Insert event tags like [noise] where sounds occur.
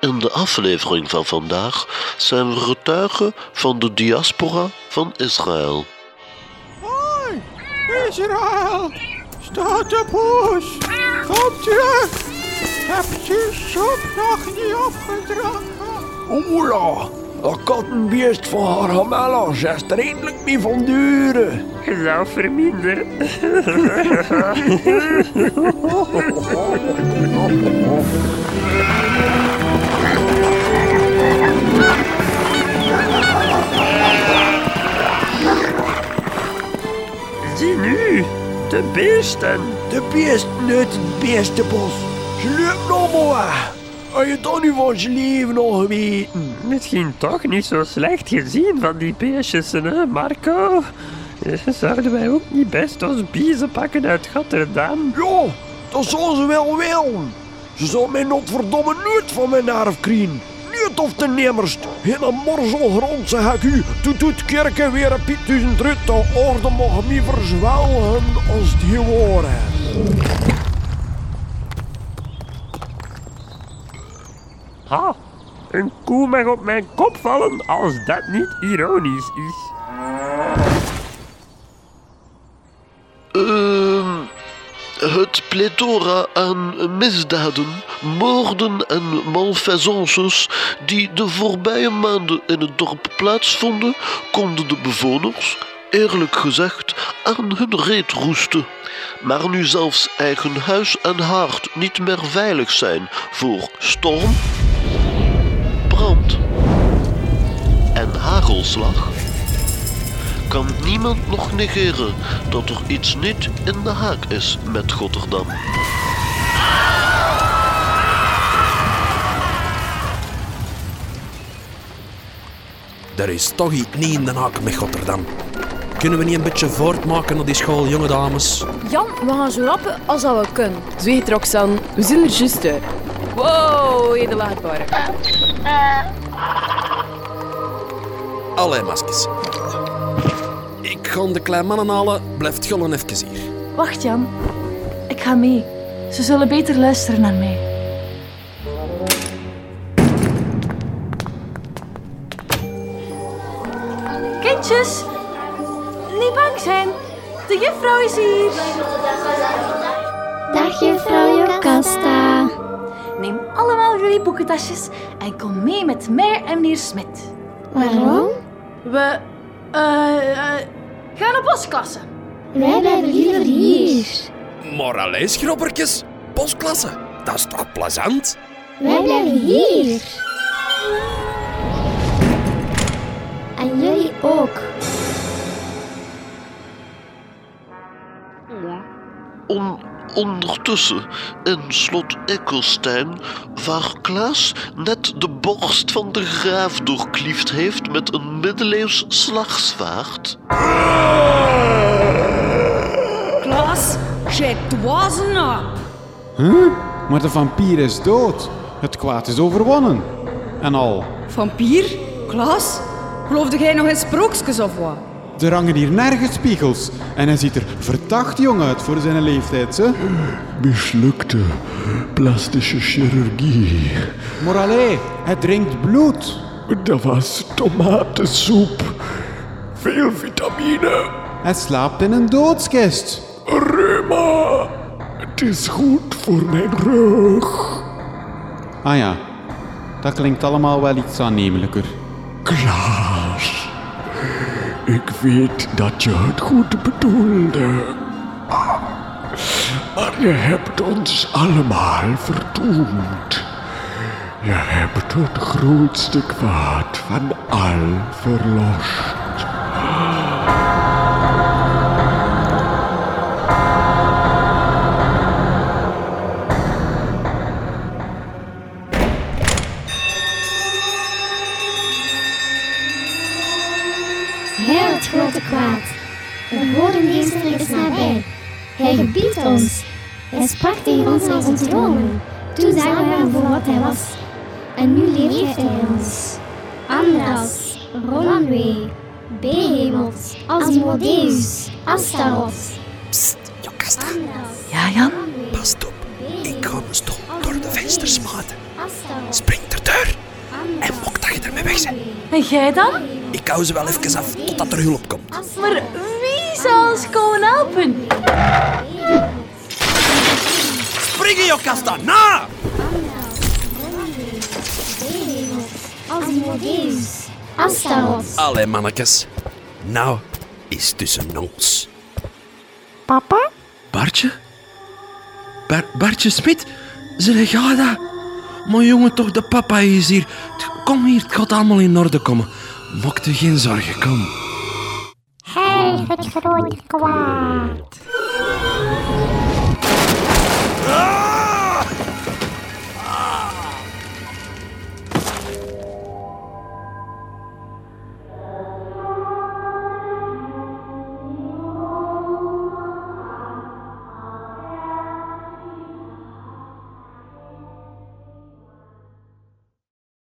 In de aflevering van vandaag zijn we getuigen van de diaspora van Israël. Hoi, Israël, staat de poes. Kom terug. Heb je soep nog niet opgedronken? Oeh ja, dat kattenbeest van haar Hamella er eindelijk niet van duren. Je zou [laughs] de beesten. De beesten uit het beestenbos. Ze allemaal weg. Had je dat nu van zijn leven nog geweten? Misschien toch niet zo slecht gezien van die beestjes, hè, Marco? Eh, Zouden wij ook niet best ons biezen pakken uit Rotterdam? Ja, dat zal ze wel willen. Ze zal mij nog verdomme nooit van mijn nerf krijgen. Niet of de nemerst. Een morzelgrond zeg ik u. Toet toet kerken weer een piet duizend rut. De orde mag mij verzwelgen als die is. Ha, een koe mag op mijn kop vallen als dat niet ironisch is. Het plethora aan misdaden, moorden en malfaisances die de voorbije maanden in het dorp plaatsvonden, konden de bewoners, eerlijk gezegd, aan hun reet roesten. Maar nu zelfs eigen huis en haard niet meer veilig zijn voor storm, brand en hagelslag kan niemand nog negeren dat er iets niet in de haak is met Rotterdam. Er is toch iets niet in Den Haak met Rotterdam. Kunnen we niet een beetje voortmaken naar die school, jonge dames? Jan, we gaan zo rappen als dat we kunnen. Zweet, Roxanne. We zijn er juist uit. Wow, edelaardbare. Allee, maskers. Ik ga de kleine mannen halen. Blijft gullen even hier. Wacht, Jan. Ik ga mee. Ze zullen beter luisteren naar mij. Kindjes, niet bang zijn. De juffrouw is hier. Dag juffrouw Jocasta. Neem allemaal jullie boekentasjes en kom mee met mij en meneer Smit. Waarom? We eh, eh, gaan op bosklasse. Wij blijven liever hier. Maar alleen schrobbertjes. Bosklasse. Dat is toch plezant? Wij blijven hier. Ondertussen in slot Eckelstein, waar Klaas net de borst van de graaf doorkliefd heeft met een middeleeuws slagzwaard, Klaas, jij dwazenaap. Huh? Maar de vampier is dood. Het kwaad is overwonnen. En al. Vampier? Klaas? Geloofde jij nog in sprookjes of wat? Er hangen hier nergens spiegels. En hij ziet er verdacht jong uit voor zijn leeftijd, hè? Mislukte plastische chirurgie. Maar allee, hij drinkt bloed. Dat was tomatensoep. Veel vitamine. Hij slaapt in een doodskist. Reuma. Het is goed voor mijn rug. Ah ja, dat klinkt allemaal wel iets aannemelijker. Klaas. Ik weet dat je het goed bedoelde. Maar je hebt ons allemaal verdoemd. Je hebt het grootste kwaad van al verlost. Grote kwaad. De bodemmeester is nabij. Hij gebiedt ons. Hij sprak tegen ons als ons dromen. Toen zagen we hem voor wat hij was. En nu leeft hij in ons. Andras, Rolandwee, Behemoth, Asmodeus, Astaroth. Psst, Jocasta. Ja, Jan? Pas op. Ik ga een stoel door de vensters maten. Spring eruit. En jij dan? Ik hou ze wel even af totdat er hulp komt. Maar wie zal ons komen helpen? Springen, Jocasta, na! Astaroth. Allee, mannetjes. Nou is tussen ons. Papa? Bartje? Bar Bartje Smit? Zeg jij dat? Maar jongen, toch, de papa is hier. Kom hier, het gaat allemaal in orde komen. Maak je geen zorgen, kom. Hij het grote kwaad.